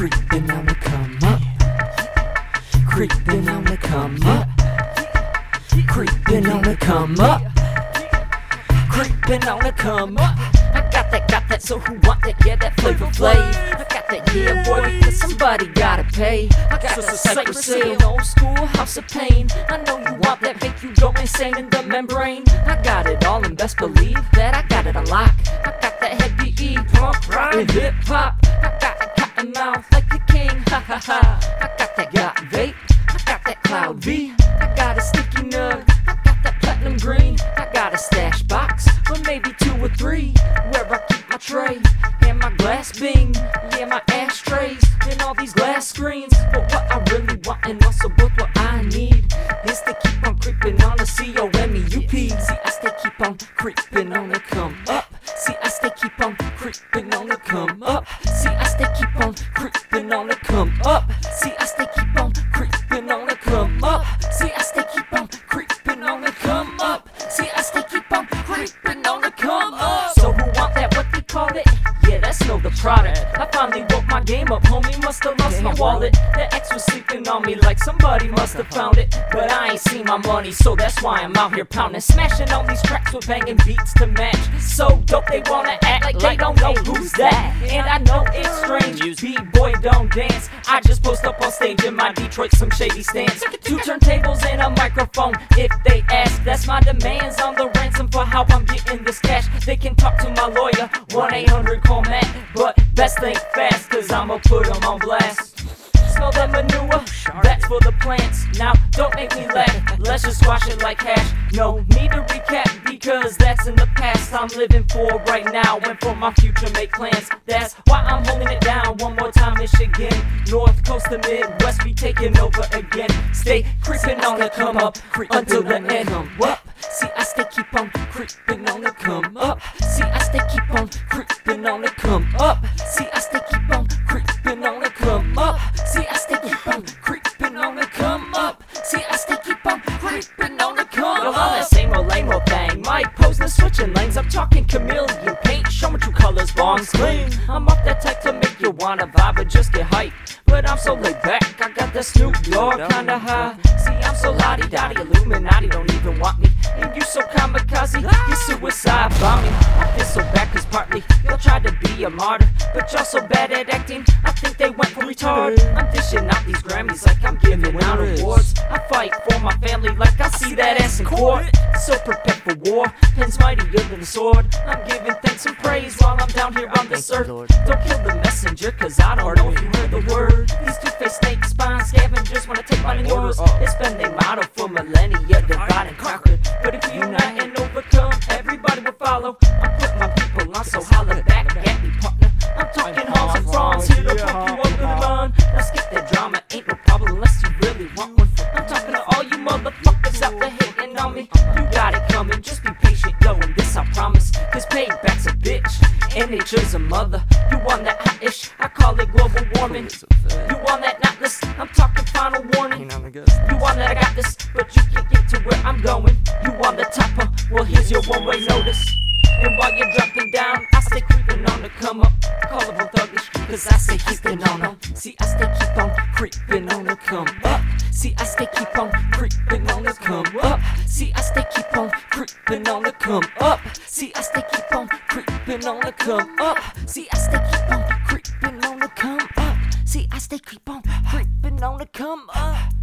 Creeping on the come up. Creeping on the come up. Creeping on the come up. Creeping on the come up. I got that, got that, so who want that? Yeah, that flavor flav. I got that, yeah, boy, cause somebody gotta pay. I got that Cypress Hill, old school house of pain. I know you want that, make you go insane in the membrane. I got it all, and best believe that I got it a lock. I got that heavy E, punk rock, and hip hop. I got a cotton mouth like the king, ha ha ha. I got that got vape, I got that cloud V. I got a sticky nug, I got that platinum green. I got a stash box, or maybe two or three, where I keep my tray and my glass bing, yeah, my ashtrays and all these glass screens. But what I really want, and also both what I need, is to keep on creeping on the C O M E U P. See, I stay keep on creeping on the come up. See, I stay keep on creeping on the come up. See, I stay come up. Wallet. The ex was sleeping on me like somebody must have found it. But I ain't seen my money, so that's why I'm out here pounding, smashing on these tracks with banging beats to match. So dope, they wanna act like they don't know who's that. And I know it's strange. B-boy don't dance. I just post up on stage in my Detroit Slim Shady stance. Two turntables and a microphone. If they ask, that's my demands on the ransom for how I'm getting this cash. They can talk to my lawyer, 1 800 call Matt. But best think fast, cause I'ma put 'em on blast. Manure? That's for the plants. Now, don't make me laugh. Let's just squash it like hash. No need to recap because that's in the past. I'm living for right now and for my future make plans. That's why I'm holding it down one more time, Michigan. North coast to Midwest, we taking over again. Stay creeping on the come up until the end. Up. See, I stay keep on creeping on the come up. See, I stay keep on creeping on the come up. I'm up that type to make you wanna vibe or just get hype. But I'm so laid back. I got that Snoop Dogg kinda high. See, I'm so Lodi Dodi, Illuminati don't even want me. And you so kamikaze, you suicide bombing. I feel so bad cause partly tried to be a martyr, but y'all so bad at acting. I think they went for retard. I'm dishing out these Grammys like I'm giving out awards. I fight for my family like I see that ass in court. So prepared for war, pen's mightier than the sword. I'm giving thanks and praise while I'm down here on this earth. Don't kill the messenger, cause I don't know if you heard the word. These two-faced snake spine scavengers wanna take my and. It's been their motto for millennia, out there hating on me. You got it coming, just be patient, yo, and this I promise. Cause payback's a bitch, and nature's a mother. You want that hot ish, I call it global warming. You want that not this, I'm talking final warning. You want that I got this, but you can't get to where I'm going. You want the topper, well here's your one way notice. And while you're dropping down, I stay creeping on the come up. Call them thuggish, cause I stay keeping on them. See, I stay keep on creeping on the come up. See, I stay keep on creeping on the come up. See, I stay keep on creeping on the come up. See, I stay keep on creeping on the come up. See, I stay keep on creeping on the come up. See, I stay keep on creeping on the come up.